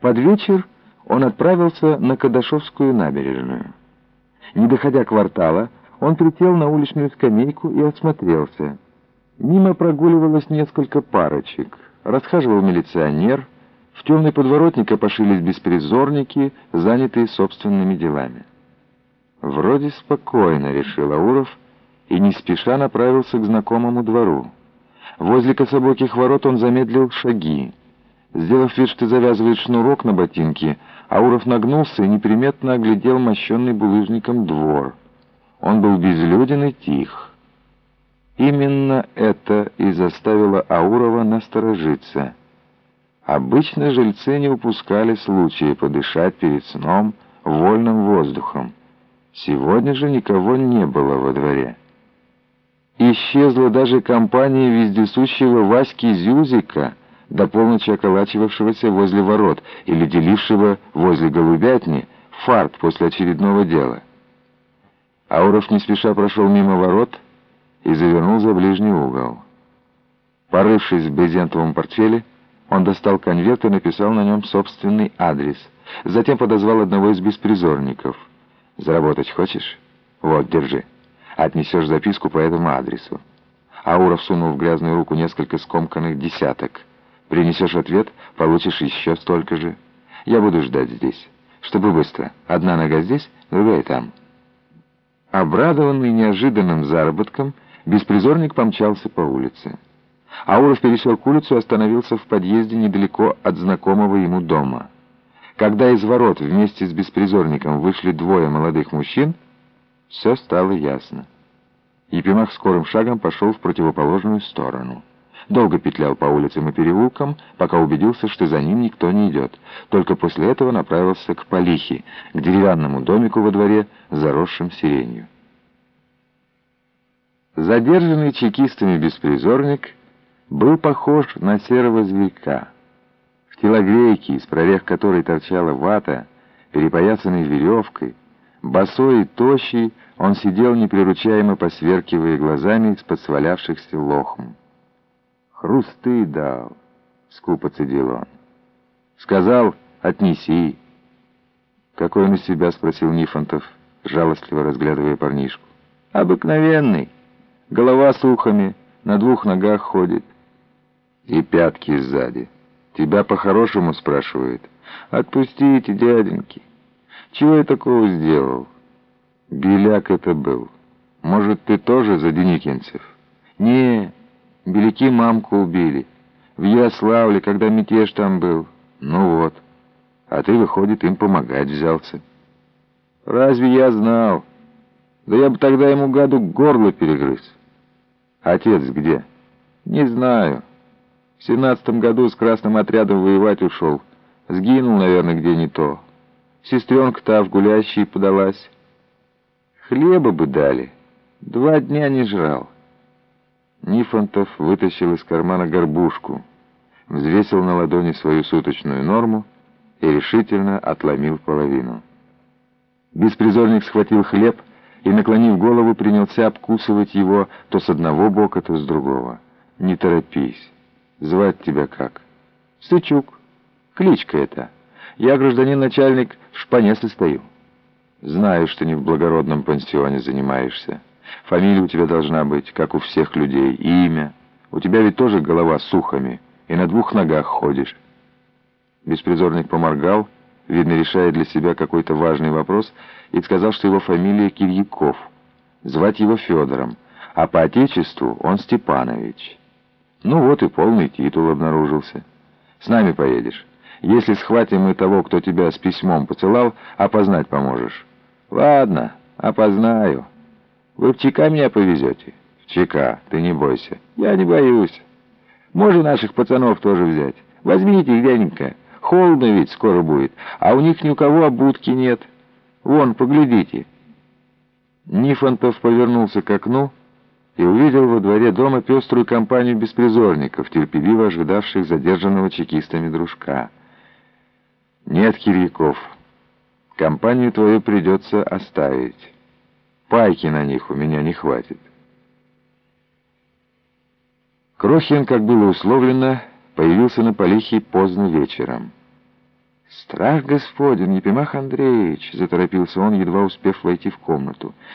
Под вечер он отправился на Кадашовскую набережную. Не доходя квартала, он присел на уличную скамейку и осмотрелся. Мимо прогуливалось несколько парочек. Расхаживал милиционер. В темной подворотне копошились беспризорники, занятые собственными делами. «Вроде спокойно», — решил Ауров, и не спеша направился к знакомому двору. Возле кособоких ворот он замедлил шаги. Сделав вид, что завязывает шнурок на ботинке, Ауров нагнулся и неприметно оглядел мощенный булыжником двор. Он был безлюден и тих. Именно это и заставило Аурова насторожиться. Обычно жильцы не упускали случая подышать перед сном вольным воздухом. Сегодня же никого не было во дворе. Исчезла даже компания вездесущего Васьки Зюзика — до полночи околачивавшегося возле ворот или делившего возле голубятни фарт после очередного дела. Ауров не спеша прошел мимо ворот и завернул за ближний угол. Порывшись в брезентовом портфеле, он достал конверт и написал на нем собственный адрес. Затем подозвал одного из беспризорников. «Заработать хочешь? Вот, держи. Отнесешь записку по этому адресу». Ауров сунул в грязную руку несколько скомканных десяток. Принесешь ответ, получишь еще столько же. Я буду ждать здесь. Чтобы быстро. Одна нога здесь, другая там». Обрадованный неожиданным заработком, беспризорник помчался по улице. Ауров пересек улицу и остановился в подъезде недалеко от знакомого ему дома. Когда из ворот вместе с беспризорником вышли двое молодых мужчин, все стало ясно. Епимах скорым шагом пошел в противоположную сторону. Долго петлял по улицам и переулкам, пока убедился, что за ним никто не идет. Только после этого направился к Полихе, к деревянному домику во дворе, заросшим сиренью. Задержанный чекистами беспризорник был похож на серого зверька. В телогрейке, из прорех которой торчала вата, перепоясанной веревкой, босой и тощий, он сидел неприручаемо посверкивая глазами из-под свалявшихся лохм. «Хрусты дал», — скупо цедил он. «Сказал, отнеси». «Какой он из себя?» — спросил Нифонтов, жалостливо разглядывая парнишку. «Обыкновенный. Голова с ухами, на двух ногах ходит. И пятки сзади. Тебя по-хорошему спрашивают. Отпустите, дяденьки. Чего я такого сделал?» «Беляк это был. Может, ты тоже за Деникинцев?» «Не, Беляки мамку убили. В Ярославле, когда мятеж там был. Ну вот. А ты, выходит, им помогать взялся. Разве я знал? Да я бы тогда ему гаду горло перегрыз. Отец где? Не знаю. В семнадцатом году с красным отрядом воевать ушел. Сгинул, наверное, где не то. Сестренка-то в гулящие подалась. Хлеба бы дали. Два дня не жрал. Нифонтов вытащил из кармана горбушку, взвесил на ладони свою суточную норму и решительно отломил половину. Беспризорник схватил хлеб и, наклонив голову, принялся обкусывать его то с одного бока, то с другого. «Не торопись. Звать тебя как?» «Сычук. Кличка это. Я, гражданин-начальник, в шпане состою. Знаю, что не в благородном пансионе занимаешься». Фамилия у тебя должна быть, как у всех людей, и имя. У тебя ведь тоже голова с ухами, и на двух ногах ходишь». Беспризорник поморгал, видно, решая для себя какой-то важный вопрос, и сказал, что его фамилия Кирьяков. Звать его Федором, а по отечеству он Степанович. Ну вот и полный титул обнаружился. С нами поедешь. Если схватим мы того, кто тебя с письмом посылал, опознать поможешь. Ладно, опознаю. Вы в ЧК меня повезете? В ЧК, ты не бойся. Я не боюсь. Можно наших пацанов тоже взять. Возьмите их, дяденька. Холодно ведь скоро будет, а у них ни у кого обутки нет. Вон, поглядите. Нифонтов повернулся к окну и увидел во дворе дома пеструю компанию беспризорников, терпеливо ожидавших задержанного чекистами дружка. «Нет, Кирьяков, компанию твою придется оставить». Пайки на них у меня не хватит. Крохин, как было условлено, появился на Полихе поздно вечером. «Страх господин, Епимах Андреевич!» — заторопился он, едва успев войти в комнату.